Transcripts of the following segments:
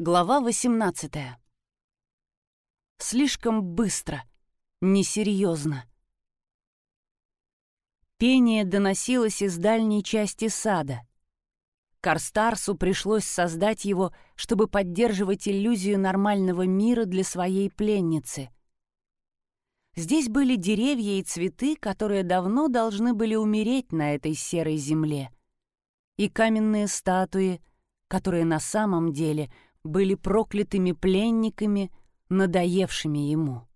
Глава 18 Слишком быстро, несерьезно. Пение доносилось из дальней части сада. Карстарсу пришлось создать его, чтобы поддерживать иллюзию нормального мира для своей пленницы. Здесь были деревья и цветы, которые давно должны были умереть на этой серой земле, и каменные статуи, которые на самом деле — были проклятыми пленниками, надоевшими ему.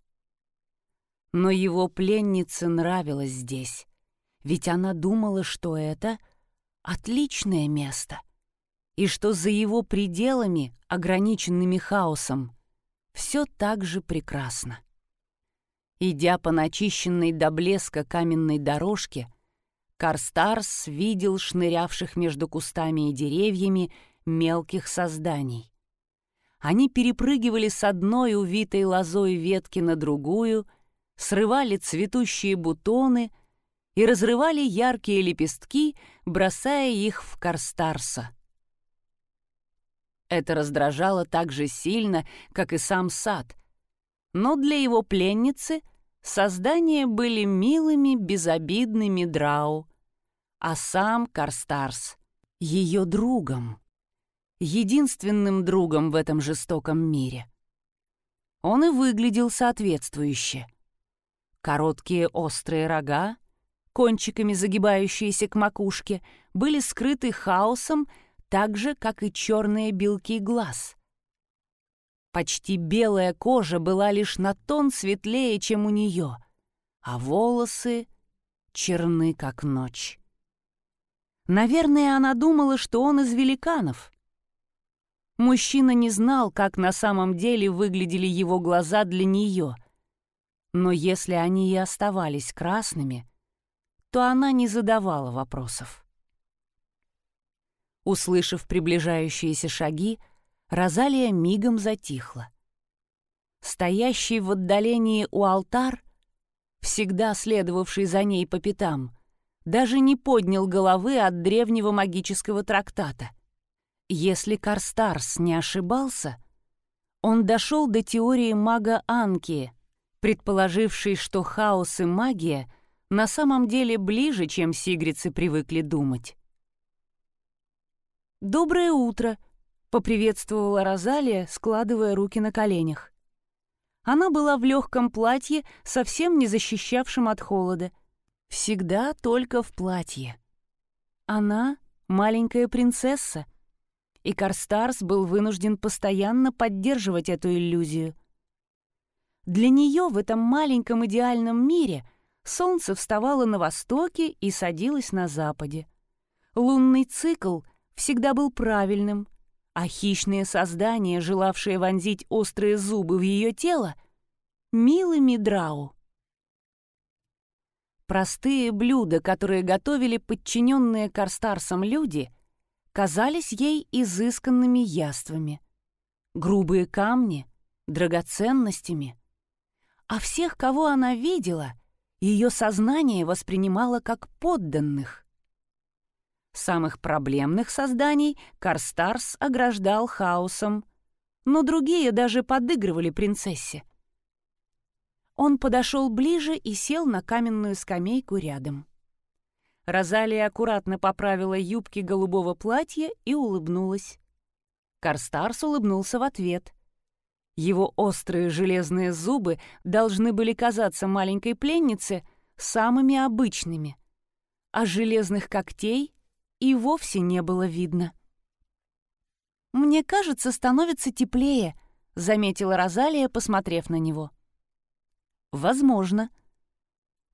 Но его пленнице нравилось здесь, ведь она думала, что это отличное место, и что за его пределами, ограниченными хаосом, все так же прекрасно. Идя по начищенной до блеска каменной дорожке, Карстарс видел шнырявших между кустами и деревьями мелких созданий. Они перепрыгивали с одной увитой лозой ветки на другую, срывали цветущие бутоны и разрывали яркие лепестки, бросая их в Карстарса. Это раздражало так же сильно, как и сам сад, но для его пленницы создания были милыми, безобидными драу, а сам Карстарс — ее другом единственным другом в этом жестоком мире. Он и выглядел соответствующе. Короткие острые рога, кончиками загибающиеся к макушке, были скрыты хаосом так же, как и черные белки глаз. Почти белая кожа была лишь на тон светлее, чем у нее, а волосы черны, как ночь. Наверное, она думала, что он из великанов — Мужчина не знал, как на самом деле выглядели его глаза для нее. Но если они и оставались красными, то она не задавала вопросов. Услышав приближающиеся шаги, Розалия мигом затихла. Стоящий в отдалении у алтар, всегда следовавший за ней по пятам, даже не поднял головы от древнего магического трактата — если Карстарс не ошибался, он дошел до теории мага Анки, предположившей, что хаос и магия на самом деле ближе, чем сигрицы привыкли думать. «Доброе утро!» — поприветствовала Розалия, складывая руки на коленях. Она была в легком платье, совсем не защищавшем от холода. Всегда только в платье. Она — маленькая принцесса, и Карстарс был вынужден постоянно поддерживать эту иллюзию. Для нее в этом маленьком идеальном мире солнце вставало на востоке и садилось на западе. Лунный цикл всегда был правильным, а хищные создания, желавшие вонзить острые зубы в ее тело, милыми драу. Простые блюда, которые готовили подчиненные Карстарсам люди — казались ей изысканными яствами. Грубые камни — драгоценностями. А всех, кого она видела, ее сознание воспринимало как подданных. Самых проблемных созданий Карстарс ограждал хаосом, но другие даже подыгрывали принцессе. Он подошел ближе и сел на каменную скамейку рядом. Розалия аккуратно поправила юбки голубого платья и улыбнулась. Карстарс улыбнулся в ответ. Его острые железные зубы должны были казаться маленькой пленнице самыми обычными, а железных когтей и вовсе не было видно. «Мне кажется, становится теплее», — заметила Розалия, посмотрев на него. «Возможно.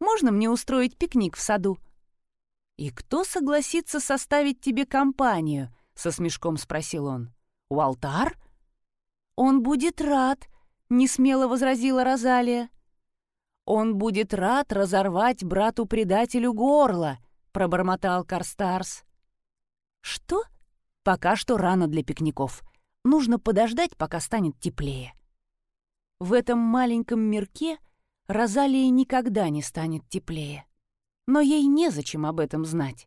Можно мне устроить пикник в саду?» «И кто согласится составить тебе компанию?» — со смешком спросил он. «Уалтар?» «Он будет рад», — несмело возразила Розалия. «Он будет рад разорвать брату-предателю горло», — пробормотал Карстарс. «Что?» «Пока что рано для пикников. Нужно подождать, пока станет теплее». В этом маленьком мирке Розалии никогда не станет теплее но ей незачем об этом знать.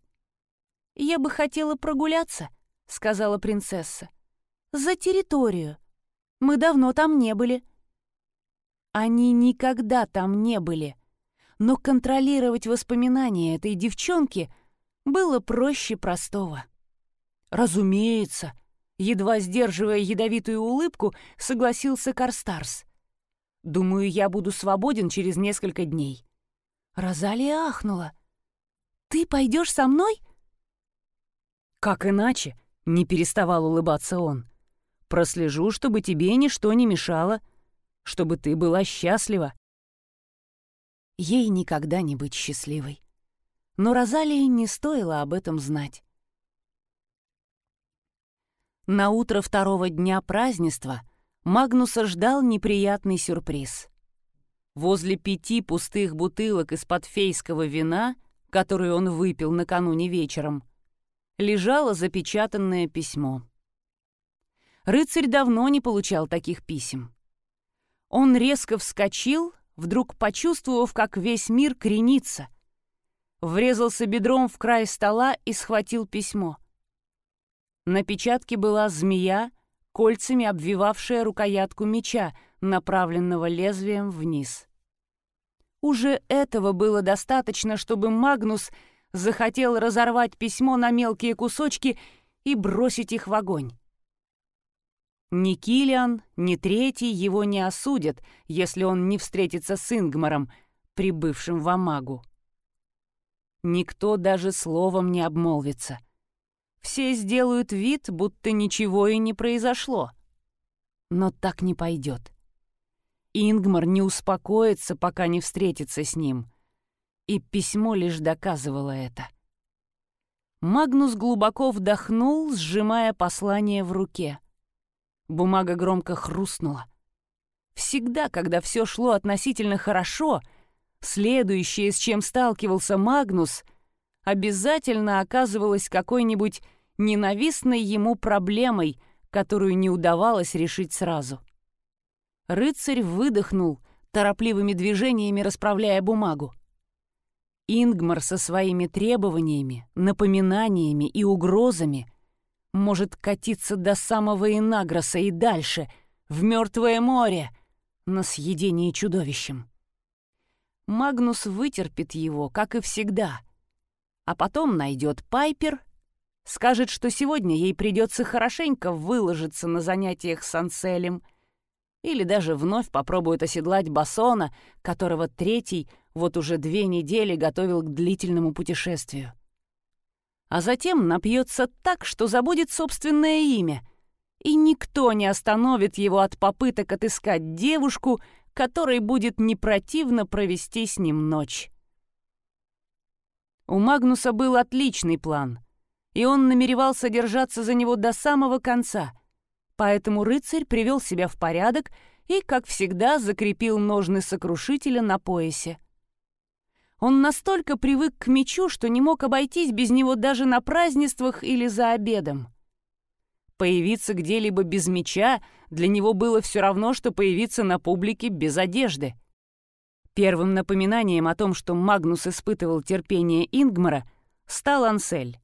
«Я бы хотела прогуляться», — сказала принцесса. «За территорию. Мы давно там не были». Они никогда там не были. Но контролировать воспоминания этой девчонки было проще простого. «Разумеется», — едва сдерживая ядовитую улыбку, согласился Карстарс. «Думаю, я буду свободен через несколько дней». Розалия ахнула. «Ты пойдешь со мной?» «Как иначе?» — не переставал улыбаться он. «Прослежу, чтобы тебе ничто не мешало, чтобы ты была счастлива». Ей никогда не быть счастливой. Но Розалии не стоило об этом знать. На утро второго дня празднества Магнуса ждал неприятный сюрприз. Возле пяти пустых бутылок из-под фейского вина, которые он выпил накануне вечером, лежало запечатанное письмо. Рыцарь давно не получал таких писем. Он резко вскочил, вдруг почувствовав, как весь мир кренится. Врезался бедром в край стола и схватил письмо. На печатке была змея, кольцами обвивавшая рукоятку меча, направленного лезвием вниз. Уже этого было достаточно, чтобы Магнус захотел разорвать письмо на мелкие кусочки и бросить их в огонь. Ни Килиан, ни Третий его не осудят, если он не встретится с Ингмаром, прибывшим в Амагу. Никто даже словом не обмолвится — все сделают вид, будто ничего и не произошло. Но так не пойдет. Ингмар не успокоится, пока не встретится с ним. И письмо лишь доказывало это. Магнус глубоко вдохнул, сжимая послание в руке. Бумага громко хрустнула. Всегда, когда все шло относительно хорошо, следующее, с чем сталкивался Магнус, обязательно оказывалась какой-нибудь ненавистной ему проблемой, которую не удавалось решить сразу. Рыцарь выдохнул, торопливыми движениями расправляя бумагу. Ингмар со своими требованиями, напоминаниями и угрозами может катиться до самого Инагроса и дальше, в Мертвое море, на съедение чудовищем. Магнус вытерпит его, как и всегда — а потом найдет Пайпер, скажет, что сегодня ей придется хорошенько выложиться на занятиях с Анселем, или даже вновь попробует оседлать Басона, которого третий вот уже две недели готовил к длительному путешествию. А затем напьется так, что забудет собственное имя, и никто не остановит его от попыток отыскать девушку, которой будет не противно провести с ним ночь. У Магнуса был отличный план, и он намеревался держаться за него до самого конца. Поэтому рыцарь привел себя в порядок и, как всегда, закрепил ножны сокрушителя на поясе. Он настолько привык к мечу, что не мог обойтись без него даже на празднествах или за обедом. Появиться где-либо без меча для него было все равно, что появиться на публике без одежды. Первым напоминанием о том, что Магнус испытывал терпение Ингмара, стал Ансель.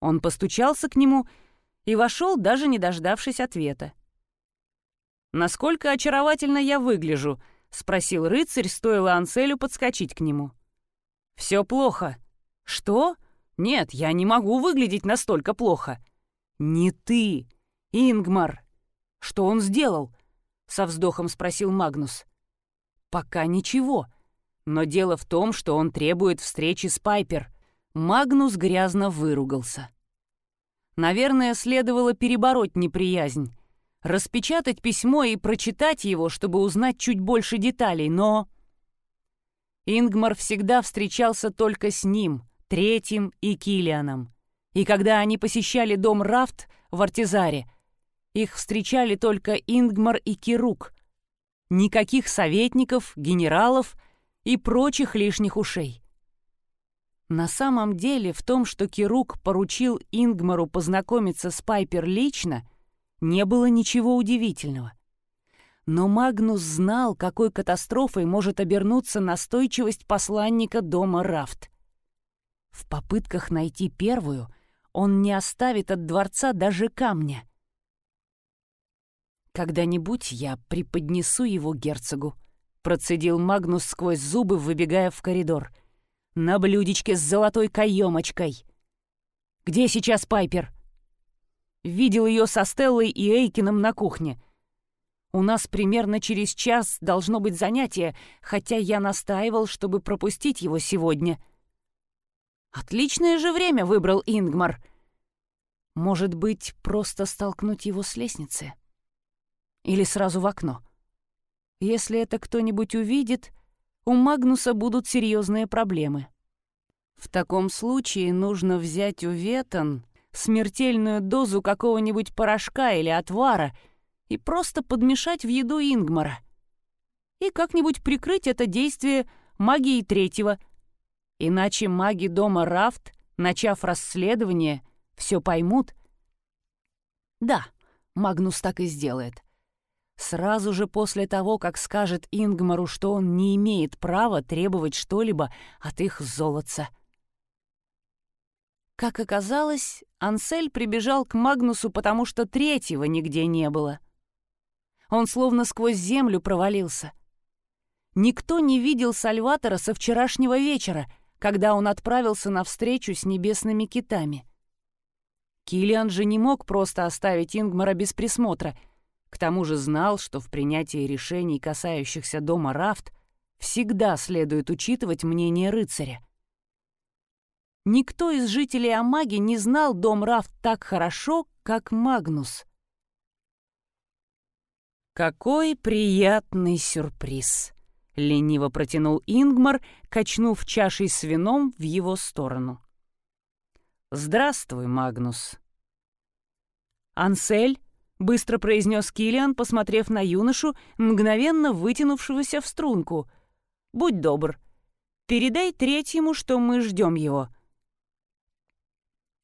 Он постучался к нему и вошел, даже не дождавшись ответа. «Насколько очаровательно я выгляжу?» — спросил рыцарь, стоило Анселю подскочить к нему. «Все плохо». «Что? Нет, я не могу выглядеть настолько плохо». «Не ты, Ингмар». «Что он сделал?» — со вздохом спросил Магнус. Пока ничего. Но дело в том, что он требует встречи с Пайпер. Магнус грязно выругался. Наверное, следовало перебороть неприязнь, распечатать письмо и прочитать его, чтобы узнать чуть больше деталей, но... Ингмар всегда встречался только с ним, Третьим и Килианом. И когда они посещали дом Рафт в Артизаре, их встречали только Ингмар и Кирук, Никаких советников, генералов и прочих лишних ушей. На самом деле в том, что Кирук поручил Ингмару познакомиться с Пайпер лично, не было ничего удивительного. Но Магнус знал, какой катастрофой может обернуться настойчивость посланника дома Рафт. В попытках найти первую он не оставит от дворца даже камня. «Когда-нибудь я преподнесу его герцогу», — процедил Магнус сквозь зубы, выбегая в коридор. «На блюдечке с золотой каемочкой». «Где сейчас Пайпер?» Видел ее со Стеллой и Эйкином на кухне. У нас примерно через час должно быть занятие, хотя я настаивал, чтобы пропустить его сегодня. Отличное же время выбрал Ингмар. Может быть, просто столкнуть его с лестницы? Или сразу в окно? Если это кто-нибудь увидит, у Магнуса будут серьезные проблемы. В таком случае нужно взять у Ветон смертельную дозу какого-нибудь порошка или отвара и просто подмешать в еду Ингмара. И как-нибудь прикрыть это действие магией третьего. Иначе маги дома Рафт, начав расследование, все поймут. Да, Магнус так и сделает. Сразу же после того, как скажет Ингмару, что он не имеет права требовать что-либо от их золотца. Как оказалось, Ансель прибежал к Магнусу, потому что третьего нигде не было. Он словно сквозь землю провалился. Никто не видел Сальватора со вчерашнего вечера, когда он отправился на встречу с небесными китами. Килиан же не мог просто оставить Ингмара без присмотра — к тому же знал, что в принятии решений, касающихся дома Рафт, всегда следует учитывать мнение рыцаря. Никто из жителей Амаги не знал дом Рафт так хорошо, как Магнус. «Какой приятный сюрприз!» — лениво протянул Ингмар, качнув чашей с вином в его сторону. «Здравствуй, Магнус!» Ансель — быстро произнес Килиан, посмотрев на юношу, мгновенно вытянувшегося в струнку. «Будь добр, передай третьему, что мы ждем его».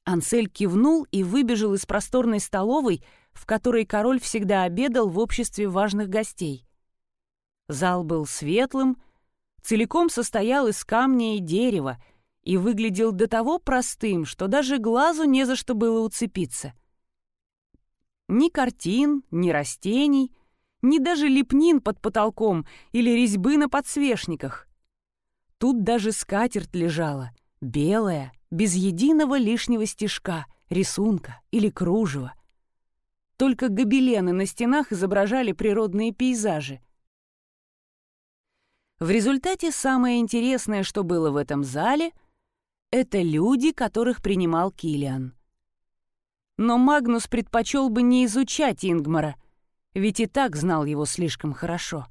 Ансель кивнул и выбежал из просторной столовой, в которой король всегда обедал в обществе важных гостей. Зал был светлым, целиком состоял из камня и дерева и выглядел до того простым, что даже глазу не за что было уцепиться — ни картин, ни растений, ни даже лепнин под потолком или резьбы на подсвечниках. Тут даже скатерть лежала, белая, без единого лишнего стежка, рисунка или кружева. Только гобелены на стенах изображали природные пейзажи. В результате самое интересное, что было в этом зале, это люди, которых принимал Килиан но Магнус предпочел бы не изучать Ингмара, ведь и так знал его слишком хорошо.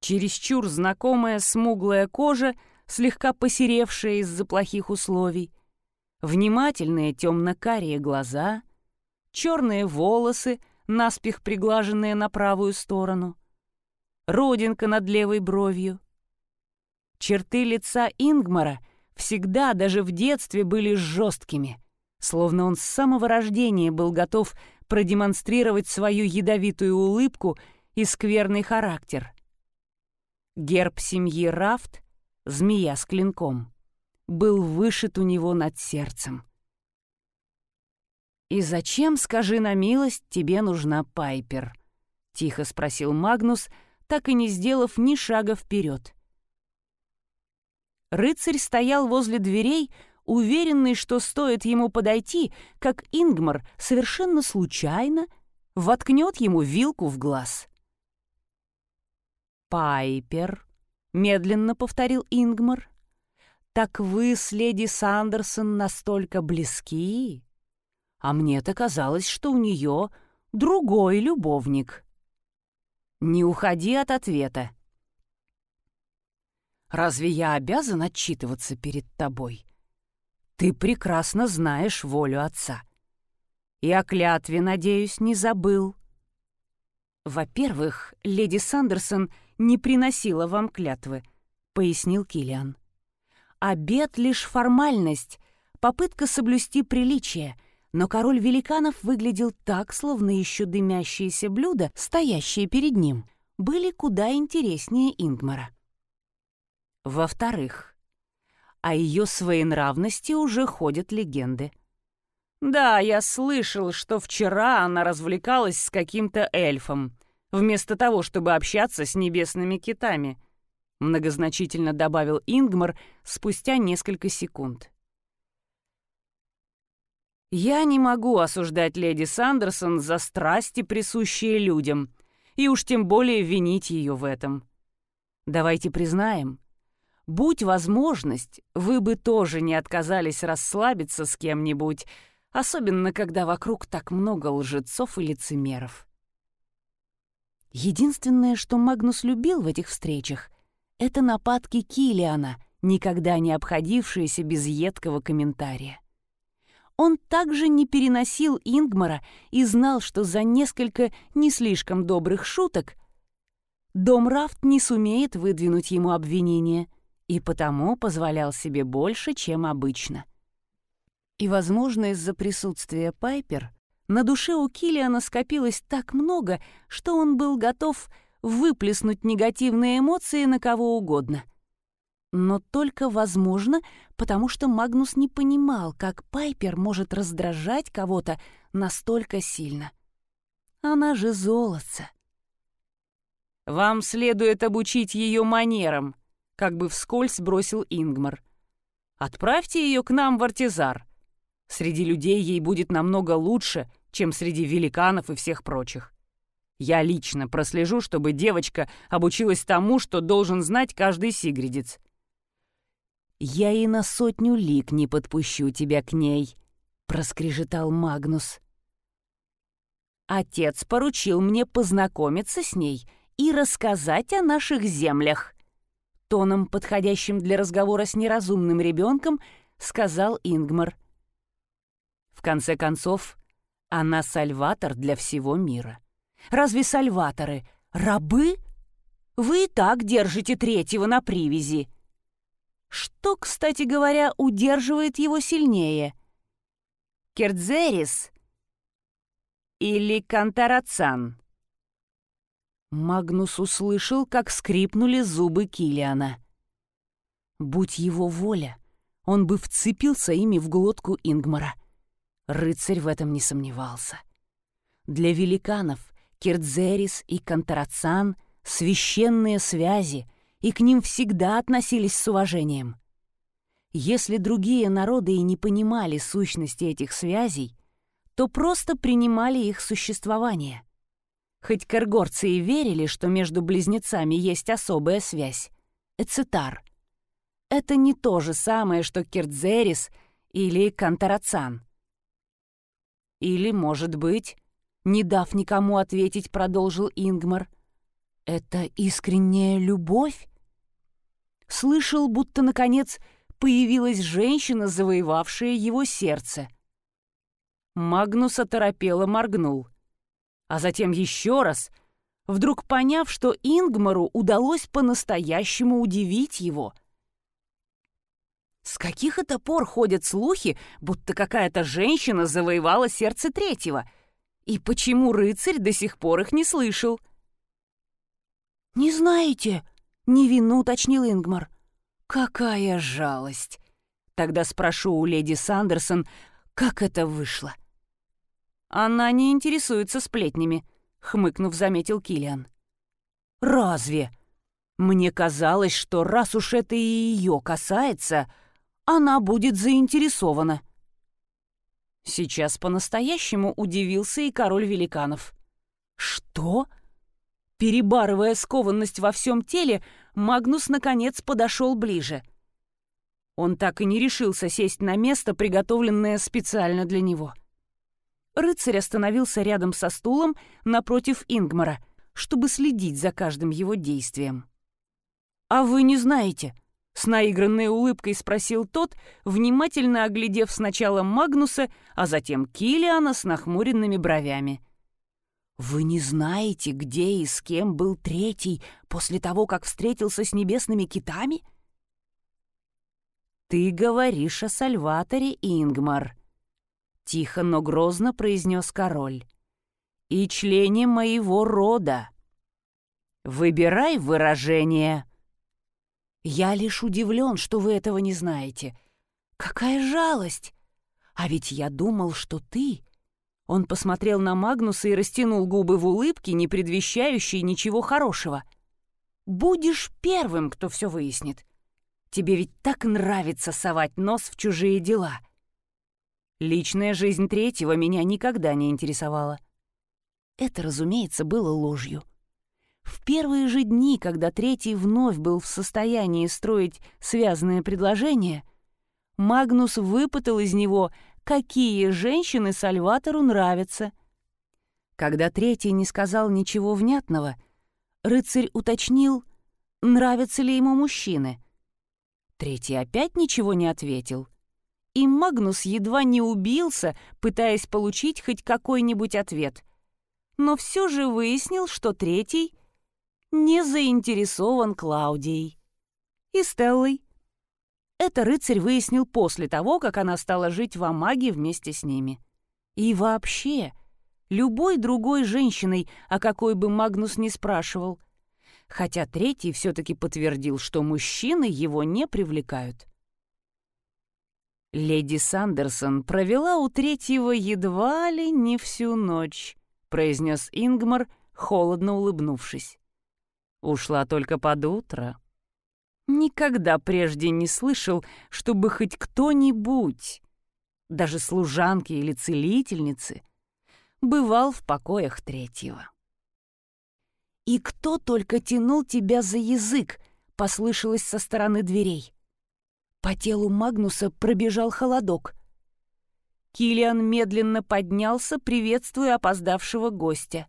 Чересчур знакомая смуглая кожа, слегка посеревшая из-за плохих условий, внимательные темно-карие глаза, черные волосы, наспех приглаженные на правую сторону, родинка над левой бровью. Черты лица Ингмара всегда, даже в детстве, были жесткими — словно он с самого рождения был готов продемонстрировать свою ядовитую улыбку и скверный характер. Герб семьи Рафт, змея с клинком, был вышит у него над сердцем. «И зачем, скажи на милость, тебе нужна Пайпер?» — тихо спросил Магнус, так и не сделав ни шага вперед. Рыцарь стоял возле дверей, уверенный, что стоит ему подойти, как Ингмар совершенно случайно воткнет ему вилку в глаз. «Пайпер», — медленно повторил Ингмар, — «так вы с леди Сандерсон настолько близки? А мне-то казалось, что у нее другой любовник». «Не уходи от ответа», Разве я обязан отчитываться перед тобой? Ты прекрасно знаешь волю отца. И о клятве, надеюсь, не забыл. Во-первых, леди Сандерсон не приносила вам клятвы, пояснил Килиан. Обед лишь формальность, попытка соблюсти приличие, но король великанов выглядел так, словно еще дымящиеся блюда, стоящие перед ним, были куда интереснее Ингмара. Во-вторых, о ее своенравности уже ходят легенды. Да, я слышал, что вчера она развлекалась с каким-то эльфом, вместо того, чтобы общаться с небесными китами», — многозначительно добавил Ингмар спустя несколько секунд. «Я не могу осуждать леди Сандерсон за страсти, присущие людям, и уж тем более винить ее в этом. Давайте признаем, будь возможность, вы бы тоже не отказались расслабиться с кем-нибудь, особенно когда вокруг так много лжецов и лицемеров. Единственное, что Магнус любил в этих встречах, это нападки Килиана, никогда не обходившиеся без едкого комментария. Он также не переносил Ингмара и знал, что за несколько не слишком добрых шуток Дом Рафт не сумеет выдвинуть ему обвинение и потому позволял себе больше, чем обычно — и, возможно, из-за присутствия Пайпер на душе у Килиана скопилось так много, что он был готов выплеснуть негативные эмоции на кого угодно. Но только возможно, потому что Магнус не понимал, как Пайпер может раздражать кого-то настолько сильно. Она же золотце. «Вам следует обучить ее манерам», — как бы вскользь бросил Ингмар. «Отправьте ее к нам в Артизар. Среди людей ей будет намного лучше, чем среди великанов и всех прочих. Я лично прослежу, чтобы девочка обучилась тому, что должен знать каждый сигридец. «Я и на сотню лик не подпущу тебя к ней», — проскрежетал Магнус. «Отец поручил мне познакомиться с ней и рассказать о наших землях», — тоном, подходящим для разговора с неразумным ребенком, сказал Ингмар. — в конце концов, она сальватор для всего мира. Разве сальваторы — рабы? Вы и так держите третьего на привязи. Что, кстати говоря, удерживает его сильнее? Кердзерис или Кантарацан? Магнус услышал, как скрипнули зубы Килиана. Будь его воля, он бы вцепился ими в глотку Ингмара — Рыцарь в этом не сомневался. Для великанов Кирдзерис и Кантарацан — священные связи, и к ним всегда относились с уважением. Если другие народы и не понимали сущности этих связей, то просто принимали их существование. Хоть каргорцы и верили, что между близнецами есть особая связь — эцитар. Это не то же самое, что Кирдзерис или Кантарацан — или, может быть, не дав никому ответить, продолжил Ингмар, это искренняя любовь? Слышал, будто, наконец, появилась женщина, завоевавшая его сердце. Магнус оторопело моргнул. А затем еще раз, вдруг поняв, что Ингмару удалось по-настоящему удивить его — с каких это пор ходят слухи, будто какая-то женщина завоевала сердце третьего? И почему рыцарь до сих пор их не слышал? «Не знаете?» — невинно уточнил Ингмар. «Какая жалость!» Тогда спрошу у леди Сандерсон, как это вышло. «Она не интересуется сплетнями», — хмыкнув, заметил Килиан. «Разве? Мне казалось, что раз уж это и ее касается, она будет заинтересована. Сейчас по-настоящему удивился и король великанов. «Что?» Перебарывая скованность во всем теле, Магнус наконец подошел ближе. Он так и не решился сесть на место, приготовленное специально для него. Рыцарь остановился рядом со стулом напротив Ингмара, чтобы следить за каждым его действием. «А вы не знаете?» С наигранной улыбкой спросил тот, внимательно оглядев сначала Магнуса, а затем Килиана с нахмуренными бровями. «Вы не знаете, где и с кем был третий после того, как встретился с небесными китами?» «Ты говоришь о Сальваторе, Ингмар», — тихо, но грозно произнес король. «И члене моего рода. Выбирай выражение». Я лишь удивлен, что вы этого не знаете. Какая жалость! «А ведь я думал, что ты...» Он посмотрел на Магнуса и растянул губы в улыбке, не предвещающей ничего хорошего. «Будешь первым, кто все выяснит. Тебе ведь так нравится совать нос в чужие дела». Личная жизнь третьего меня никогда не интересовала. Это, разумеется, было ложью. В первые же дни, когда третий вновь был в состоянии строить связанное предложение, Магнус выпытал из него какие женщины Сальватору нравятся. Когда третий не сказал ничего внятного, рыцарь уточнил, нравятся ли ему мужчины. Третий опять ничего не ответил. И Магнус едва не убился, пытаясь получить хоть какой-нибудь ответ. Но все же выяснил, что третий не заинтересован Клаудией. И Стеллой. Это рыцарь выяснил после того, как она стала жить в Амаге вместе с ними. И вообще, любой другой женщиной, о какой бы Магнус не спрашивал. Хотя третий все-таки подтвердил, что мужчины его не привлекают. Леди Сандерсон провела у третьего едва ли не всю ночь, произнес Ингмар, холодно улыбнувшись. Ушла только под утро. Никогда прежде не слышал, чтобы хоть кто-нибудь, даже служанки или целительницы, бывал в покоях третьего. «И кто только тянул тебя за язык?» — послышалось со стороны дверей. По телу Магнуса пробежал холодок. Килиан медленно поднялся, приветствуя опоздавшего гостя.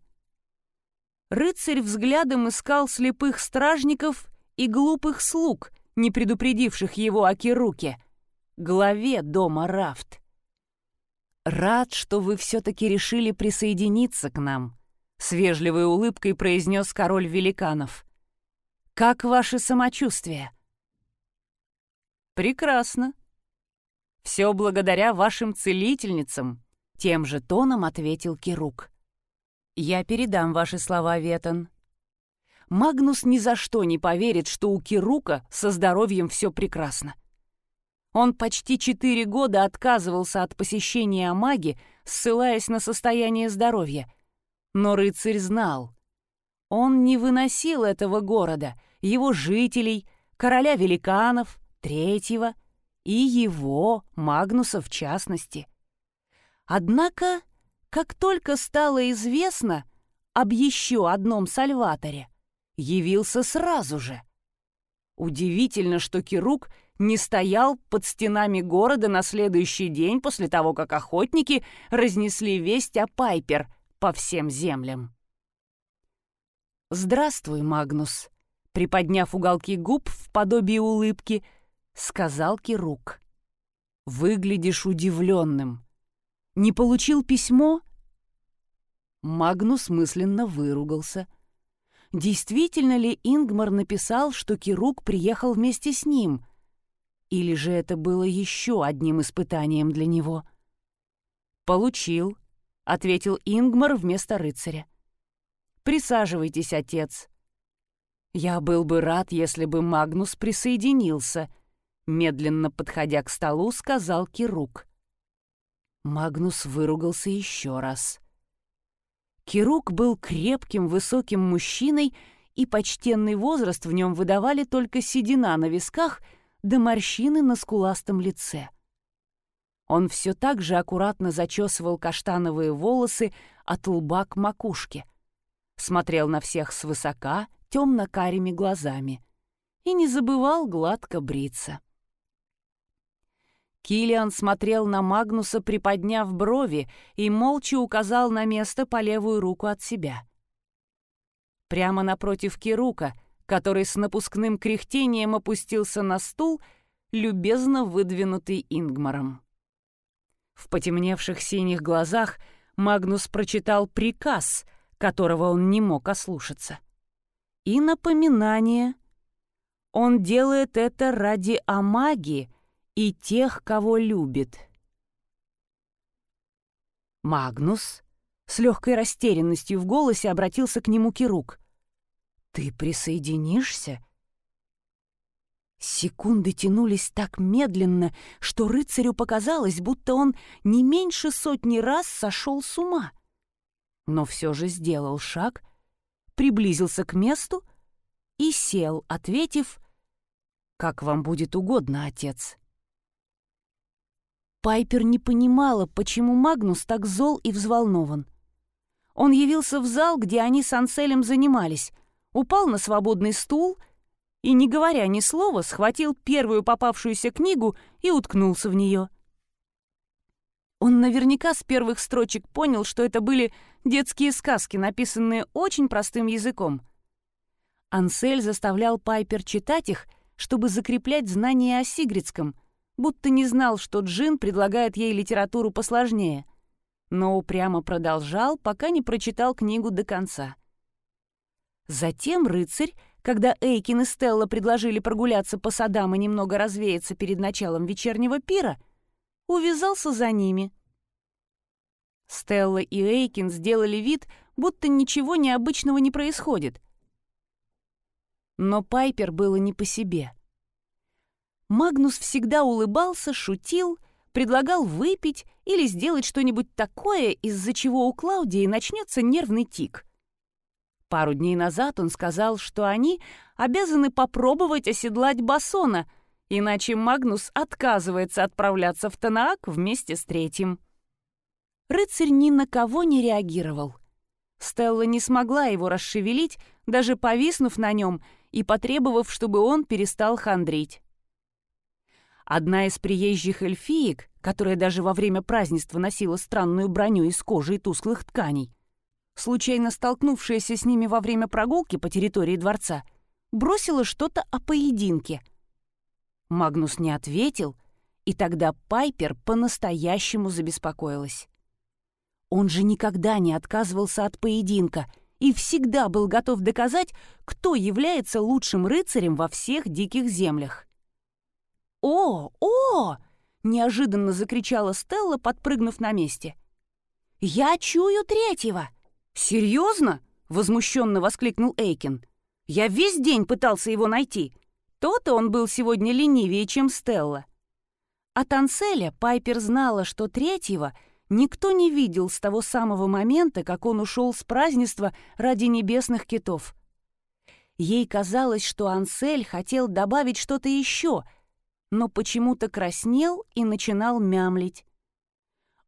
Рыцарь взглядом искал слепых стражников и глупых слуг, не предупредивших его о Кируке, главе дома Рафт. «Рад, что вы все-таки решили присоединиться к нам», — с вежливой улыбкой произнес король великанов. «Как ваше самочувствие?» «Прекрасно. Все благодаря вашим целительницам», — тем же тоном ответил Кирук. «Я передам ваши слова, Ветон. Магнус ни за что не поверит, что у Кирука со здоровьем все прекрасно. Он почти четыре года отказывался от посещения Амаги, ссылаясь на состояние здоровья. Но рыцарь знал. Он не выносил этого города, его жителей, короля великанов, третьего и его, Магнуса в частности. Однако, как только стало известно об еще одном Сальваторе, явился сразу же. Удивительно, что Кирук не стоял под стенами города на следующий день после того, как охотники разнесли весть о Пайпер по всем землям. «Здравствуй, Магнус», — приподняв уголки губ в подобии улыбки, сказал Кирук. «Выглядишь удивленным. Не получил письмо?» Магнус мысленно выругался — действительно ли Ингмар написал, что Кирук приехал вместе с ним? Или же это было еще одним испытанием для него? «Получил», — ответил Ингмар вместо рыцаря. «Присаживайтесь, отец». «Я был бы рад, если бы Магнус присоединился», — медленно подходя к столу, сказал Кирук. Магнус выругался еще раз. Кирук был крепким, высоким мужчиной, и почтенный возраст в нем выдавали только седина на висках да морщины на скуластом лице. Он все так же аккуратно зачесывал каштановые волосы от лба к макушке, смотрел на всех свысока темно-карими глазами и не забывал гладко бриться. Килиан смотрел на Магнуса, приподняв брови, и молча указал на место по левую руку от себя. Прямо напротив Кирука, который с напускным кряхтением опустился на стул, любезно выдвинутый Ингмаром. В потемневших синих глазах Магнус прочитал приказ, которого он не мог ослушаться. И напоминание. Он делает это ради Амаги, и тех, кого любит. Магнус с легкой растерянностью в голосе обратился к нему Кирук. «Ты присоединишься?» Секунды тянулись так медленно, что рыцарю показалось, будто он не меньше сотни раз сошел с ума. Но все же сделал шаг, приблизился к месту и сел, ответив «Как вам будет угодно, отец». Пайпер не понимала, почему Магнус так зол и взволнован. Он явился в зал, где они с Анселем занимались, упал на свободный стул и, не говоря ни слова, схватил первую попавшуюся книгу и уткнулся в нее. Он наверняка с первых строчек понял, что это были детские сказки, написанные очень простым языком. Ансель заставлял Пайпер читать их, чтобы закреплять знания о Сигридском, будто не знал, что Джин предлагает ей литературу посложнее, но упрямо продолжал, пока не прочитал книгу до конца. Затем рыцарь, когда Эйкин и Стелла предложили прогуляться по садам и немного развеяться перед началом вечернего пира, увязался за ними. Стелла и Эйкин сделали вид, будто ничего необычного не происходит. Но Пайпер было не по себе. Магнус всегда улыбался, шутил, предлагал выпить или сделать что-нибудь такое, из-за чего у Клаудии начнется нервный тик. Пару дней назад он сказал, что они обязаны попробовать оседлать Басона, иначе Магнус отказывается отправляться в Танаак вместе с третьим. Рыцарь ни на кого не реагировал. Стелла не смогла его расшевелить, даже повиснув на нем и потребовав, чтобы он перестал хандрить. Одна из приезжих эльфиек, которая даже во время празднества носила странную броню из кожи и тусклых тканей, случайно столкнувшаяся с ними во время прогулки по территории дворца, бросила что-то о поединке. Магнус не ответил, и тогда Пайпер по-настоящему забеспокоилась. Он же никогда не отказывался от поединка и всегда был готов доказать, кто является лучшим рыцарем во всех диких землях. «О, о!» — неожиданно закричала Стелла, подпрыгнув на месте. «Я чую третьего!» «Серьезно?» — возмущенно воскликнул Эйкин. «Я весь день пытался его найти. То-то он был сегодня ленивее, чем Стелла». От Анселя Пайпер знала, что третьего никто не видел с того самого момента, как он ушел с празднества ради небесных китов. Ей казалось, что Ансель хотел добавить что-то еще, но почему-то краснел и начинал мямлить.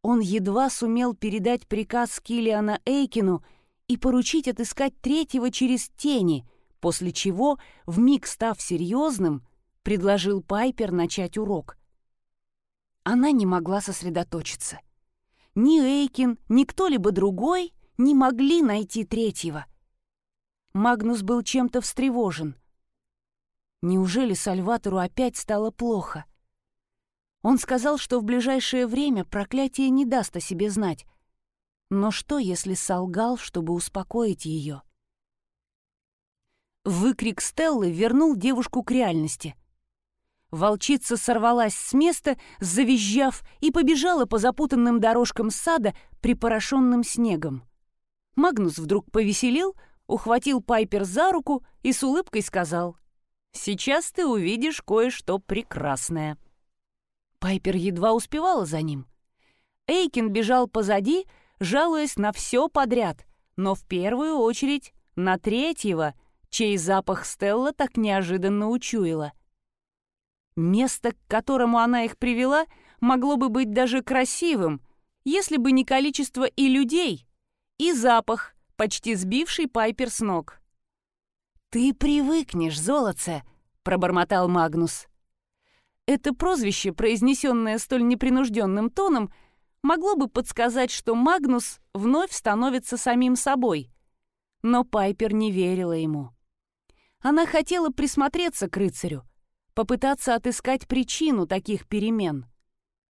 Он едва сумел передать приказ Килиана Эйкину и поручить отыскать третьего через тени, после чего, вмиг став серьезным, предложил Пайпер начать урок. Она не могла сосредоточиться. Ни Эйкин, ни кто-либо другой не могли найти третьего. Магнус был чем-то встревожен. Неужели Сальватору опять стало плохо? Он сказал, что в ближайшее время проклятие не даст о себе знать. Но что, если солгал, чтобы успокоить ее? Выкрик Стеллы вернул девушку к реальности. Волчица сорвалась с места, завизжав, и побежала по запутанным дорожкам сада, припорошенным снегом. Магнус вдруг повеселил, ухватил Пайпер за руку и с улыбкой сказал, «Сейчас ты увидишь кое-что прекрасное». Пайпер едва успевала за ним. Эйкин бежал позади, жалуясь на все подряд, но в первую очередь на третьего, чей запах Стелла так неожиданно учуяла. Место, к которому она их привела, могло бы быть даже красивым, если бы не количество и людей, и запах, почти сбивший Пайпер с ног. «Ты привыкнешь, золотце», — пробормотал Магнус. Это прозвище, произнесенное столь непринужденным тоном, могло бы подсказать, что Магнус вновь становится самим собой. Но Пайпер не верила ему. Она хотела присмотреться к рыцарю, попытаться отыскать причину таких перемен.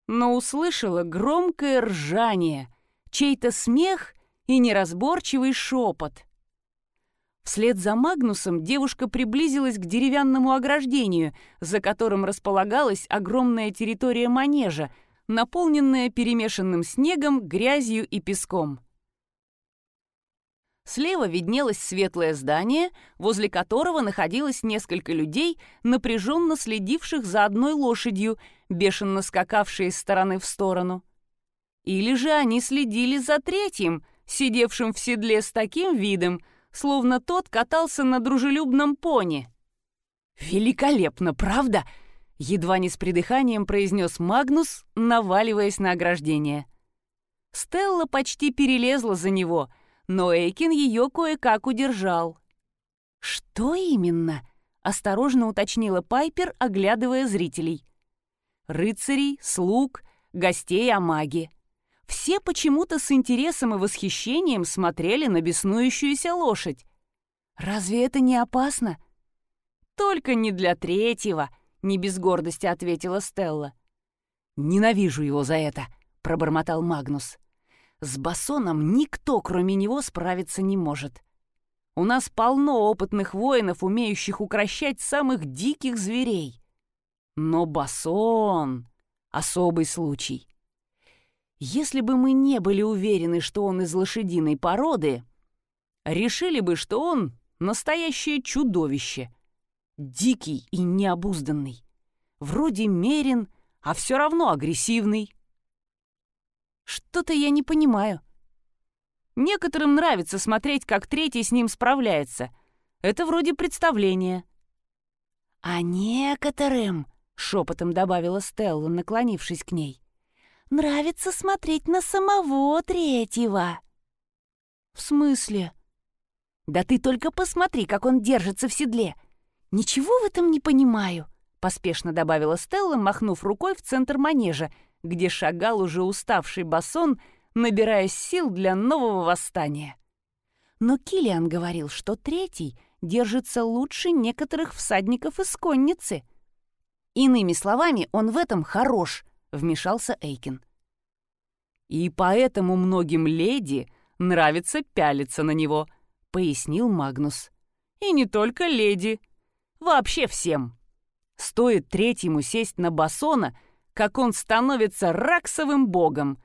Но услышала громкое ржание, чей-то смех и неразборчивый шепот — Вслед за Магнусом девушка приблизилась к деревянному ограждению, за которым располагалась огромная территория манежа, наполненная перемешанным снегом, грязью и песком. Слева виднелось светлое здание, возле которого находилось несколько людей, напряженно следивших за одной лошадью, бешено скакавшей из стороны в сторону. Или же они следили за третьим, сидевшим в седле с таким видом, словно тот катался на дружелюбном пони. «Великолепно, правда?» — едва не с придыханием произнес Магнус, наваливаясь на ограждение. Стелла почти перелезла за него, но Эйкин ее кое-как удержал. «Что именно?» — осторожно уточнила Пайпер, оглядывая зрителей. «Рыцарей, слуг, гостей Амаги. Все почему-то с интересом и восхищением смотрели на беснующуюся лошадь. Разве это не опасно?» «Только не для третьего», — не без гордости ответила Стелла. «Ненавижу его за это», — пробормотал Магнус. «С Басоном никто, кроме него, справиться не может. У нас полно опытных воинов, умеющих укращать самых диких зверей. Но Басон — особый случай. Если бы мы не были уверены, что он из лошадиной породы, решили бы, что он настоящее чудовище, дикий и необузданный. Вроде мерен, а все равно агрессивный. Что-то я не понимаю. Некоторым нравится смотреть, как третий с ним справляется. Это вроде представления. А некоторым, шепотом добавила Стелла, наклонившись к ней, нравится смотреть на самого третьего. В смысле? Да ты только посмотри, как он держится в седле. Ничего в этом не понимаю, поспешно добавила Стелла, махнув рукой в центр манежа, где шагал уже уставший басон, набираясь сил для нового восстания. Но Килиан говорил, что третий держится лучше некоторых всадников из конницы. Иными словами, он в этом хорош, вмешался Эйкин. И поэтому многим леди нравится пялиться на него, пояснил Магнус. И не только леди, вообще всем. Стоит третьему сесть на басона, как он становится раксовым богом.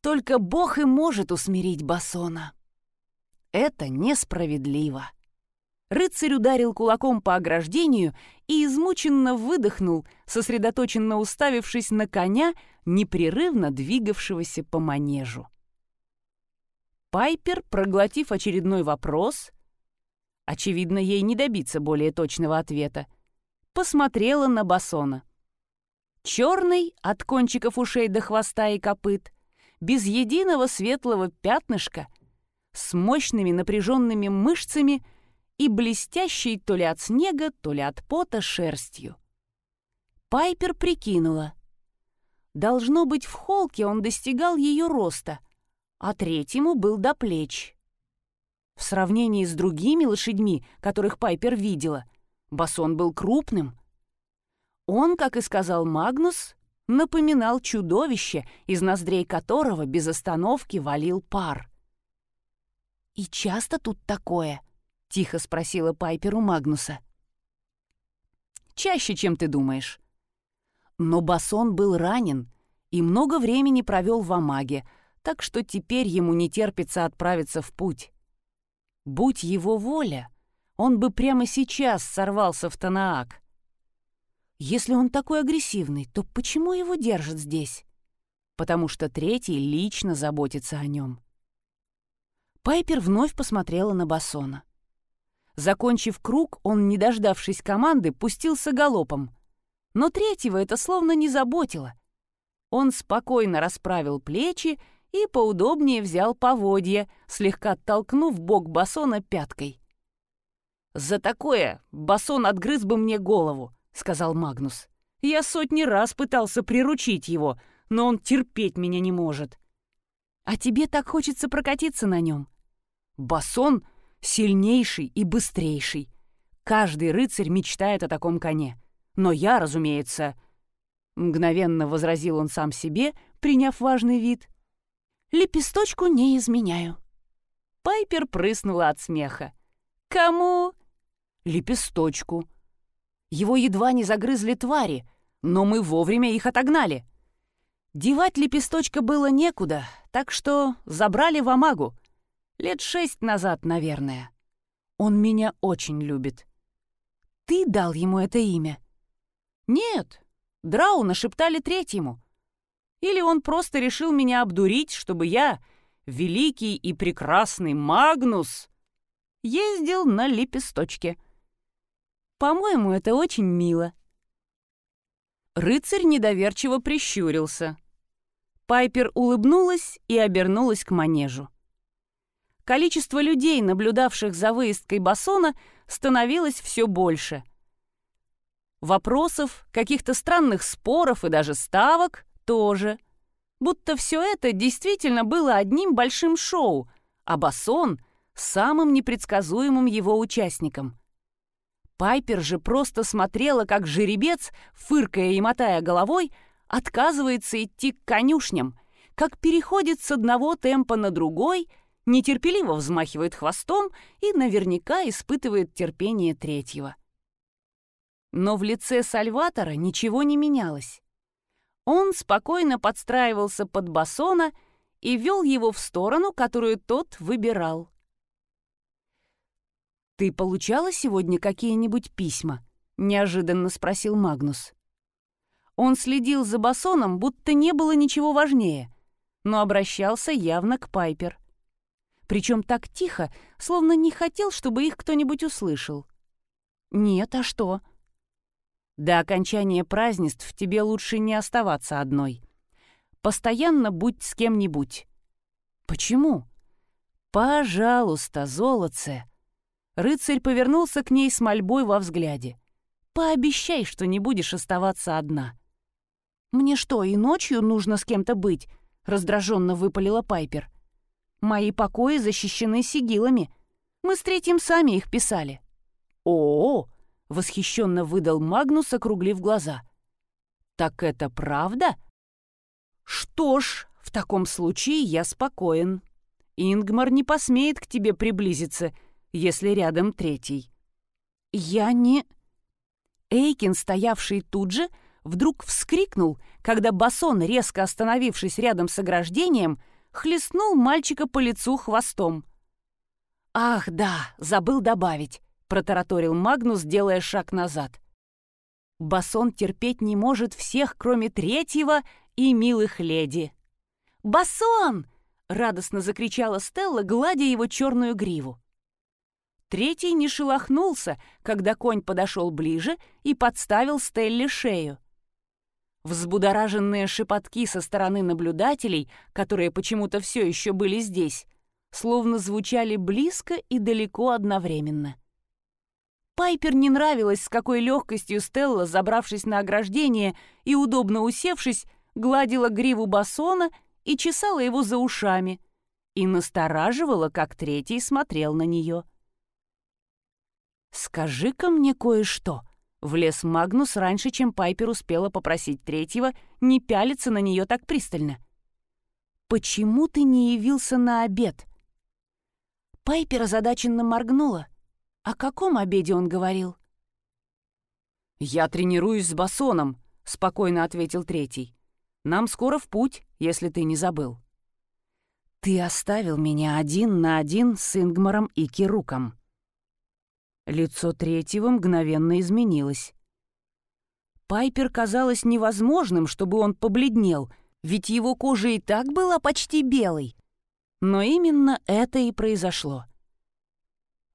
Только бог и может усмирить басона. Это несправедливо. Рыцарь ударил кулаком по ограждению и измученно выдохнул, сосредоточенно уставившись на коня, непрерывно двигавшегося по манежу. Пайпер, проглотив очередной вопрос, очевидно, ей не добиться более точного ответа, посмотрела на Басона. Черный, от кончиков ушей до хвоста и копыт, без единого светлого пятнышка, с мощными напряженными мышцами — и блестящей то ли от снега, то ли от пота шерстью. Пайпер прикинула. Должно быть, в холке он достигал ее роста, а третьему был до плеч. В сравнении с другими лошадьми, которых Пайпер видела, Басон был крупным. Он, как и сказал Магнус, напоминал чудовище, из ноздрей которого без остановки валил пар. «И часто тут такое?» — тихо спросила Пайпер у Магнуса. «Чаще, чем ты думаешь». Но Басон был ранен и много времени провел в Амаге, так что теперь ему не терпится отправиться в путь. Будь его воля, он бы прямо сейчас сорвался в Танаак. Если он такой агрессивный, то почему его держат здесь? Потому что третий лично заботится о нем. Пайпер вновь посмотрела на Басона. Закончив круг, он, не дождавшись команды, пустился галопом. Но третьего это словно не заботило. Он спокойно расправил плечи и поудобнее взял поводья, слегка толкнув бок басона пяткой. «За такое басон отгрыз бы мне голову», — сказал Магнус. «Я сотни раз пытался приручить его, но он терпеть меня не может». «А тебе так хочется прокатиться на нем?» «Басон сильнейший и быстрейший. Каждый рыцарь мечтает о таком коне. Но я, разумеется...» Мгновенно возразил он сам себе, приняв важный вид. «Лепесточку не изменяю». Пайпер прыснула от смеха. «Кому?» «Лепесточку». Его едва не загрызли твари, но мы вовремя их отогнали. Девать лепесточка было некуда, так что забрали в Амагу. Лет шесть назад, наверное. Он меня очень любит. Ты дал ему это имя? Нет, Драу нашептали третьему. Или он просто решил меня обдурить, чтобы я, великий и прекрасный Магнус, ездил на лепесточке. По-моему, это очень мило. Рыцарь недоверчиво прищурился. Пайпер улыбнулась и обернулась к манежу. Количество людей, наблюдавших за выездкой Бассона, становилось все больше. Вопросов, каких-то странных споров и даже ставок тоже. Будто все это действительно было одним большим шоу, а Бассон — самым непредсказуемым его участником. Пайпер же просто смотрела, как жеребец, фыркая и мотая головой, отказывается идти к конюшням, как переходит с одного темпа на другой, нетерпеливо взмахивает хвостом и наверняка испытывает терпение третьего. Но в лице Сальватора ничего не менялось. Он спокойно подстраивался под Бассона и вел его в сторону, которую тот выбирал. «Ты получала сегодня какие-нибудь письма?» — неожиданно спросил Магнус. Он следил за Бассоном, будто не было ничего важнее, но обращался явно к Пайпер. Причем так тихо, словно не хотел, чтобы их кто-нибудь услышал. «Нет, а что?» До окончания празднеств тебе лучше не оставаться одной. Постоянно будь с кем-нибудь. Почему? Пожалуйста, золотце. Рыцарь повернулся к ней с мольбой во взгляде. Пообещай, что не будешь оставаться одна. Мне что, и ночью нужно с кем-то быть? Раздраженно выпалила Пайпер. Мои покои защищены сигилами. Мы с третьим сами их писали. О, -о, -о Восхищенно выдал Магнус, округлив глаза. «Так это правда?» «Что ж, в таком случае я спокоен. Ингмар не посмеет к тебе приблизиться, если рядом третий». «Я не...» Эйкин, стоявший тут же, вдруг вскрикнул, когда Басон, резко остановившись рядом с ограждением, хлестнул мальчика по лицу хвостом. «Ах, да, забыл добавить протараторил Магнус, делая шаг назад. Басон терпеть не может всех, кроме третьего и милых леди. «Басон!» — радостно закричала Стелла, гладя его черную гриву. Третий не шелохнулся, когда конь подошел ближе и подставил Стелле шею. Взбудораженные шепотки со стороны наблюдателей, которые почему-то все еще были здесь, словно звучали близко и далеко одновременно. Пайпер не нравилось, с какой легкостью Стелла, забравшись на ограждение и удобно усевшись, гладила гриву басона и чесала его за ушами, и настораживала, как третий смотрел на нее. «Скажи-ка мне кое-что», — влез Магнус раньше, чем Пайпер успела попросить третьего не пялиться на нее так пристально. «Почему ты не явился на обед?» Пайпер озадаченно моргнула. О каком обеде он говорил? «Я тренируюсь с Басоном», — спокойно ответил третий. «Нам скоро в путь, если ты не забыл». «Ты оставил меня один на один с Ингмаром и Кируком». Лицо третьего мгновенно изменилось. Пайпер казалось невозможным, чтобы он побледнел, ведь его кожа и так была почти белой. Но именно это и произошло.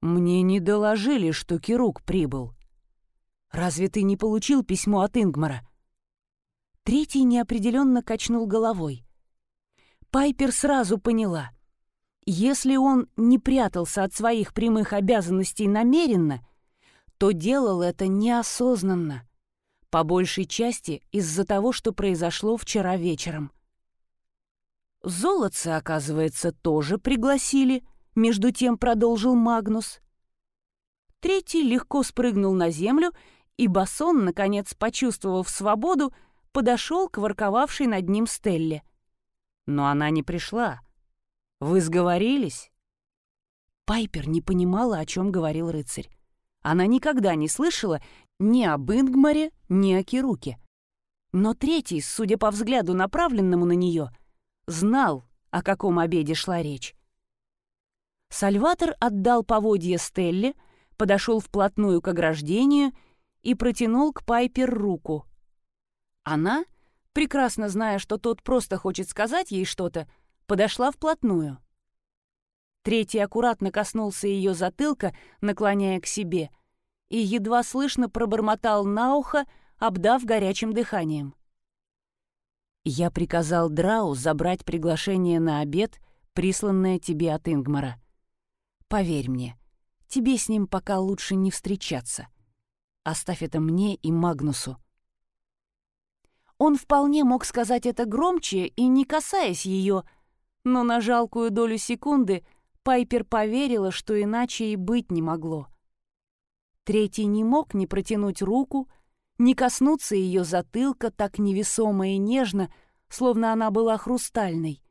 «Мне не доложили, что Кирук прибыл. Разве ты не получил письмо от Ингмара?» Третий неопределенно качнул головой. Пайпер сразу поняла. Если он не прятался от своих прямых обязанностей намеренно, то делал это неосознанно, по большей части из-за того, что произошло вчера вечером. Золотце, оказывается, тоже пригласили — между тем продолжил Магнус. Третий легко спрыгнул на землю, и Басон, наконец почувствовав свободу, подошел к ворковавшей над ним Стелле. Но она не пришла. Вы сговорились? Пайпер не понимала, о чем говорил рыцарь. Она никогда не слышала ни об Ингмаре, ни о Кируке. Но третий, судя по взгляду, направленному на нее, знал, о каком обеде шла речь. Сальватор отдал поводье Стелле, подошел вплотную к ограждению и протянул к Пайпер руку. Она, прекрасно зная, что тот просто хочет сказать ей что-то, подошла вплотную. Третий аккуратно коснулся ее затылка, наклоняя к себе, и едва слышно пробормотал на ухо, обдав горячим дыханием. «Я приказал Драу забрать приглашение на обед, присланное тебе от Ингмара. Поверь мне, тебе с ним пока лучше не встречаться. Оставь это мне и Магнусу». Он вполне мог сказать это громче и не касаясь ее, но на жалкую долю секунды Пайпер поверила, что иначе и быть не могло. Третий не мог ни протянуть руку, не коснуться ее затылка так невесомо и нежно, словно она была хрустальной,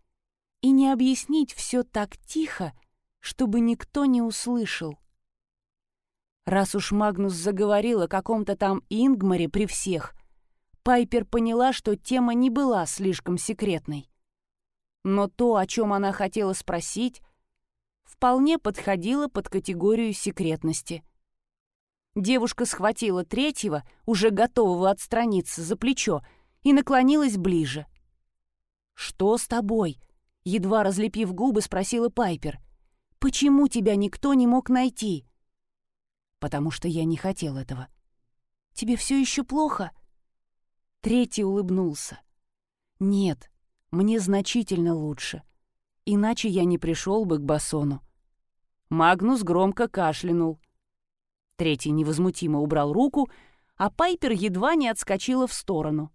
и не объяснить все так тихо, чтобы никто не услышал. Раз уж Магнус заговорил о каком-то там Ингмаре при всех, Пайпер поняла, что тема не была слишком секретной. Но то, о чем она хотела спросить, вполне подходило под категорию секретности — Девушка схватила третьего, уже готового отстраниться, за плечо и наклонилась ближе. «Что с тобой?» — едва разлепив губы, спросила Пайпер. «Почему тебя никто не мог найти?» «Потому что я не хотел этого». «Тебе все еще плохо?» Третий улыбнулся. «Нет, мне значительно лучше. Иначе я не пришел бы к Басону». Магнус громко кашлянул. Третий невозмутимо убрал руку, а Пайпер едва не отскочила в сторону.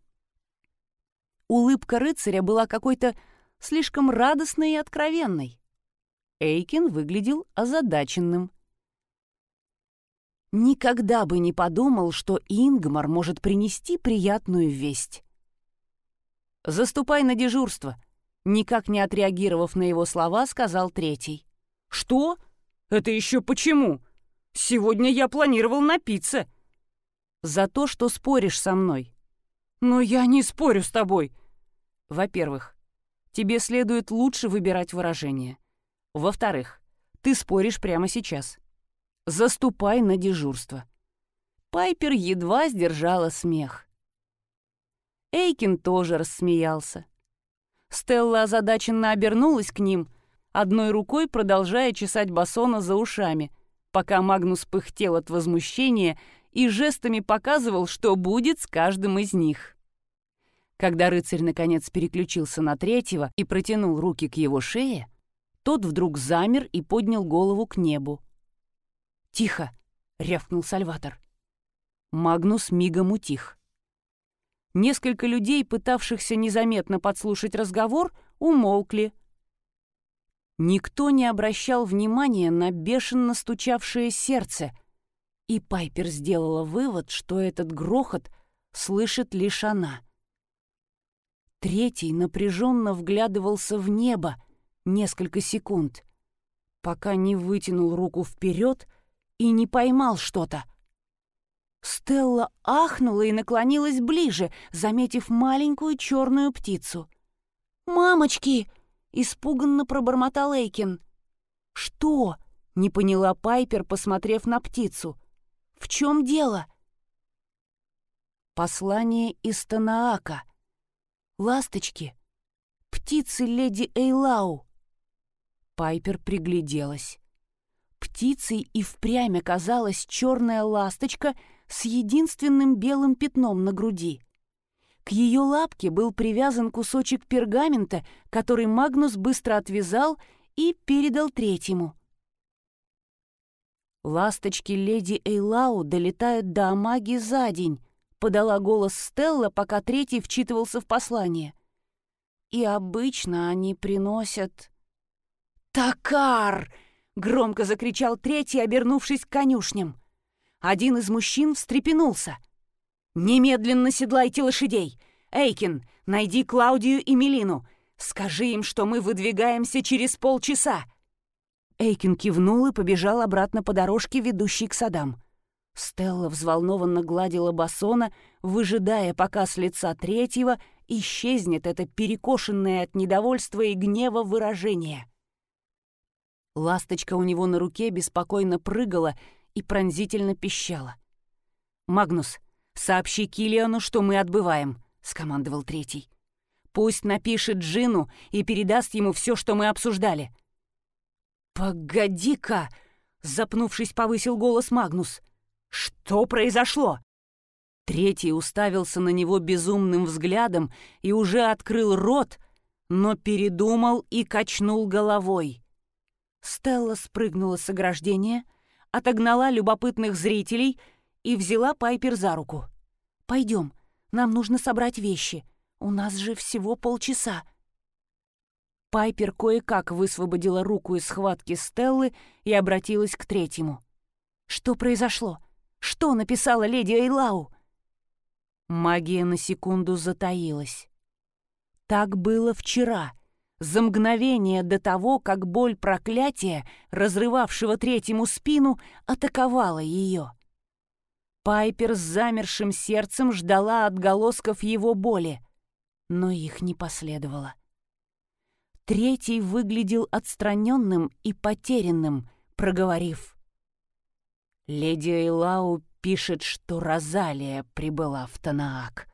Улыбка рыцаря была какой-то слишком радостной и откровенной. Эйкин выглядел озадаченным. Никогда бы не подумал, что Ингмар может принести приятную весть. «Заступай на дежурство», — никак не отреагировав на его слова, сказал третий. «Что? Это еще почему?» Сегодня я планировал напиться. За то, что споришь со мной. Но я не спорю с тобой. Во-первых, тебе следует лучше выбирать выражения. Во-вторых, ты споришь прямо сейчас. Заступай на дежурство. Пайпер едва сдержала смех. Эйкин тоже рассмеялся. Стелла озадаченно обернулась к ним, одной рукой продолжая чесать Басона за ушами, пока Магнус пыхтел от возмущения и жестами показывал, что будет с каждым из них. Когда рыцарь наконец переключился на третьего и протянул руки к его шее, тот вдруг замер и поднял голову к небу. «Тихо!» — рявкнул Сальватор. Магнус мигом утих. Несколько людей, пытавшихся незаметно подслушать разговор, умолкли, Никто не обращал внимания на бешено стучавшее сердце, и Пайпер сделала вывод, что этот грохот слышит лишь она. Третий напряженно вглядывался в небо несколько секунд, пока не вытянул руку вперед и не поймал что-то. Стелла ахнула и наклонилась ближе, заметив маленькую черную птицу. «Мамочки!» Испуганно пробормотал Эйкин. «Что?» — не поняла Пайпер, посмотрев на птицу. «В чем дело?» Послание из Танаака. Ласточки. Птицы леди Эйлау. Пайпер пригляделась. Птицей и впрямь оказалась черная ласточка с единственным белым пятном на груди. К ее лапке был привязан кусочек пергамента, который Магнус быстро отвязал и передал третьему. «Ласточки леди Эйлау долетают до Амаги за день», — подала голос Стелла, пока третий вчитывался в послание. «И обычно они приносят...» «Такар!» — громко закричал третий, обернувшись к конюшням. Один из мужчин встрепенулся — «Немедленно седлайте лошадей! Эйкин, найди Клаудию и Мелину! Скажи им, что мы выдвигаемся через полчаса!» Эйкин кивнул и побежал обратно по дорожке, ведущей к садам. Стелла взволнованно гладила басона, выжидая, пока с лица третьего исчезнет это перекошенное от недовольства и гнева выражение. Ласточка у него на руке беспокойно прыгала и пронзительно пищала. «Магнус, сообщи Килиану, что мы отбываем», — скомандовал третий. «Пусть напишет Джину и передаст ему все, что мы обсуждали». «Погоди-ка!» — запнувшись, повысил голос Магнус. «Что произошло?» Третий уставился на него безумным взглядом и уже открыл рот, но передумал и качнул головой. Стелла спрыгнула с ограждения, отогнала любопытных зрителей и взяла Пайпер за руку. «Пойдем, нам нужно собрать вещи. У нас же всего полчаса». Пайпер кое-как высвободила руку из схватки Стеллы и обратилась к третьему. «Что произошло? Что написала леди Эйлау?» Магия на секунду затаилась. Так было вчера, за мгновение до того, как боль проклятия, разрывавшего третьему спину, атаковала ее. Пайпер с замершим сердцем ждала отголосков его боли, но их не последовало. Третий выглядел отстраненным и потерянным, проговорив. «Леди Эйлау пишет, что Розалия прибыла в Танаак.